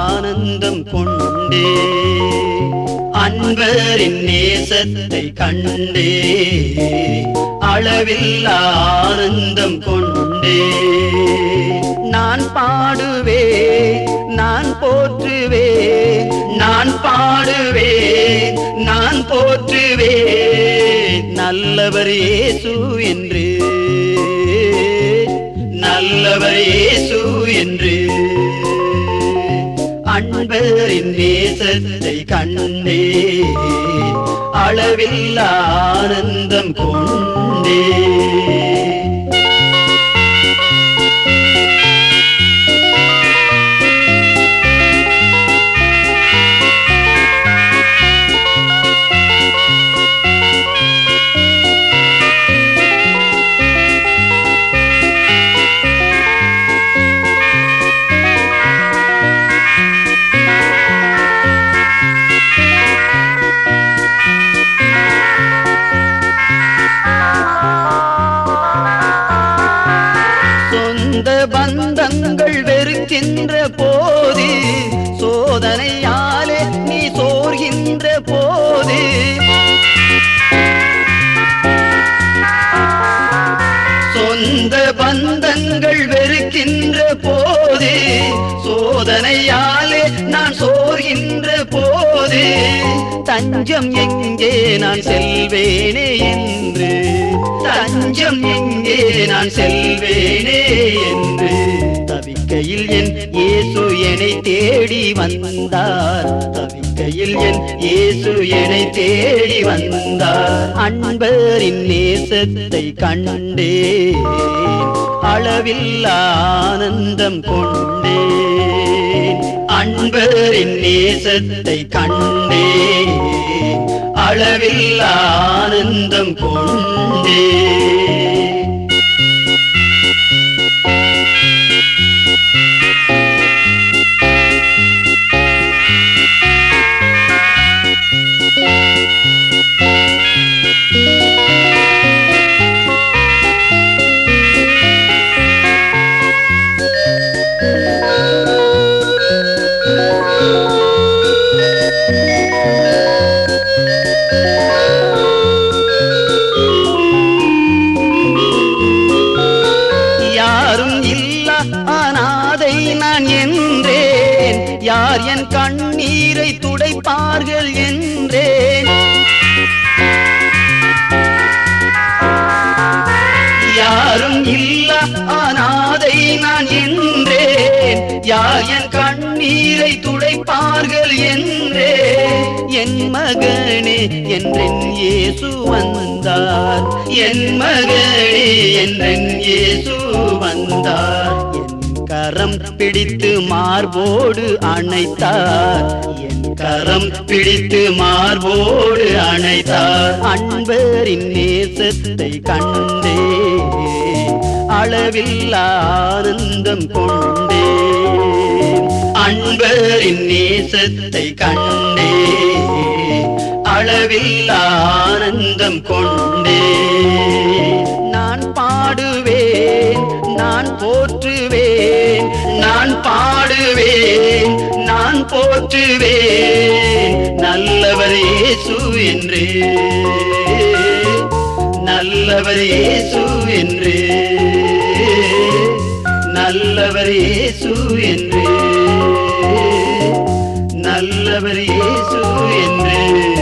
ஆனந்தம் கொண்டே. அன்பரின் நேசத்தை கண்டே. அளவில்லா ஆனந்தம் கொண்டே. நான் பாடுவே நான் போற்றுவே நான் பாடுவே நான் போற்றுவே. நல்லவர் இயேசு என்று நல்லவர் இயேசு என்று. அன்பரின் நேசத்தை கண்டே அளவில் ஆனந்தம் கொண்டே. சோதனையாலே நீ சோர்கின்ற போது. சொந்த பந்தங்கள் வெறுக்கின்ற போது சோதனையாலே நான் சோர்கின்ற போது. தஞ்சம் எங்கே நான் செல்வேனே என்று தஞ்சம் எங்கே நான் செல்வேனே என்று. தவிக்கையில் என் இயேசு என்னை தேடி வந்தார். தவிக்கையில் என் இயேசு என்னை தேடி வந்தார். அன்பரின் நேசத்தை கண்டே அளவில் ஆனந்தம் கொண்டே. அன்பரின் நேசத்தை கண்டே அளவில் ஆனந்தம் கொண்டே. யாரும் இல்லை அனாதை நான் என்றேன். யார் என் கண்ணீரை துடைப்பார்கள் என்றேன். யாரும் இல்ல அனாதை நான் என்றேன். யார் என் கண்ணீரை துடைப்பார்கள் என்றேன். என் மகனே என்றென் இயேசு வந்தார். என் மகனே என்றென் இயேசு வந்தார். கரம் பிடித்து மார்போடு அணைத்தார். என் கரம் பிடித்து மார்போடு அணைத்தார். அன்பரின் நேசத்தை கண்டே அளவில் ஆனந்தம் கொண்டே. அன்பரின் நேசத்தை கண்டே அளவில் ஆனந்தம் கொண்டே. போற்றுவேன் நல்லவர் இயேசு என்று. நல்லவர் இயேசு என்று. நல்லவர் இயேசு என்று. நல்லவர் இயேசு என்று.